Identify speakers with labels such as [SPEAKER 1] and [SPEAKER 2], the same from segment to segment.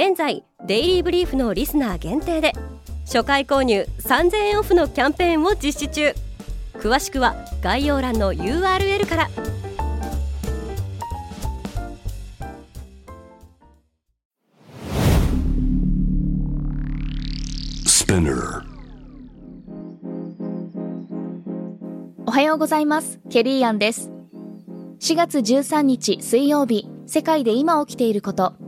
[SPEAKER 1] 現在デイリーブリーフのリスナー限定で初回購入3000円オフのキャンペーンを実施中。詳しくは概要欄の URL から。
[SPEAKER 2] おはようございます。ケリーアンです。4月13日水曜日世界で今起きていること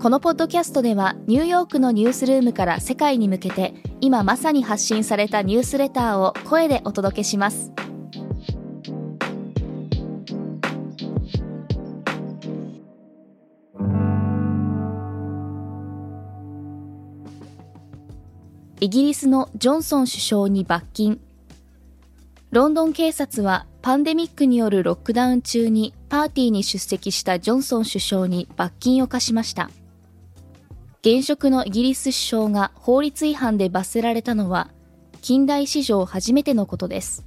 [SPEAKER 2] このポッドキャストではニューヨークのニュースルームから世界に向けて今まさに発信されたニュースレターを声でお届けします。イギリスのジョンソン首相に罰金。ロンドン警察はパンデミックによるロックダウン中にパーティーに出席したジョンソン首相に罰金を課しました。現職のイギリス首相が法律違反で罰せられたのは近代史上初めてのことです。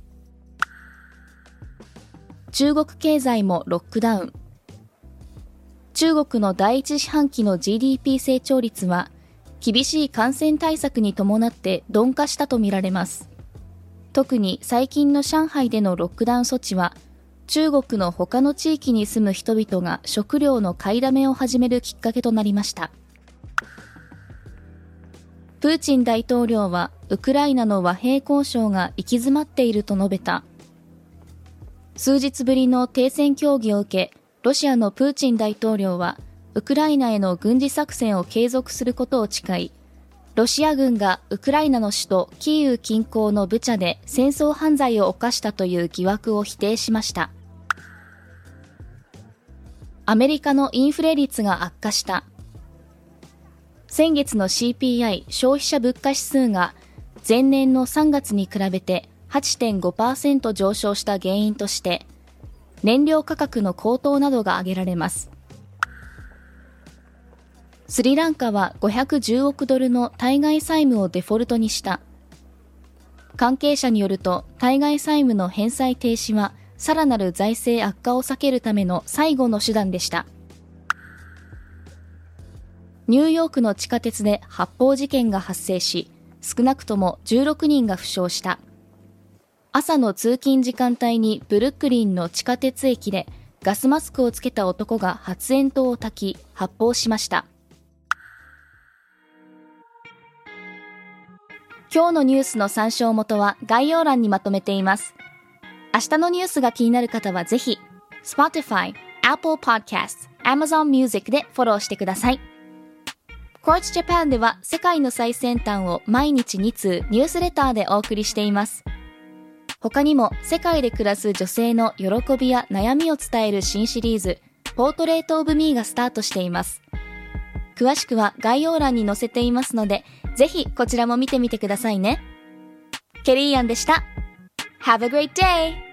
[SPEAKER 2] 中国経済もロックダウン。中国の第一四半期の GDP 成長率は厳しい感染対策に伴って鈍化したとみられます。特に最近の上海でのロックダウン措置は中国の他の地域に住む人々が食料の買いだめを始めるきっかけとなりました。プーチン大統領はウクライナの和平交渉が行き詰まっていると述べた。数日ぶりの停戦協議を受け、ロシアのプーチン大統領は、ウクライナへの軍事作戦を継続することを誓い、ロシア軍がウクライナの首都キーウ近郊のブチャで戦争犯罪を犯したという疑惑を否定しました。アメリカのインフレ率が悪化した。先月の CPI 消費者物価指数が前年の3月に比べて8.5%上昇した原因として燃料価格の高騰などが挙げられます。スリランカは510億ドルの対外債務をデフォルトにした。関係者によると対外債務の返済停止はさらなる財政悪化を避けるための最後の手段でした。ニューヨークの地下鉄で発砲事件が発生し、少なくとも16人が負傷した。朝の通勤時間帯にブルックリンの地下鉄駅でガスマスクをつけた男が発煙筒を焚き発砲しました。今日のニュースの参照元は概要欄にまとめています。明日のニュースが気になる方はぜひ Spotify、Apple Podcast、Amazon Music でフォローしてください。Quartz Japan では世界の最先端を毎日2通ニュースレターでお送りしています。他にも世界で暮らす女性の喜びや悩みを伝える新シリーズ、ポートレートオブミーがスタートしています。詳しくは概要欄に載せていますので、ぜひこちらも見てみてくださいね。ケリーアンでした。Have a great day!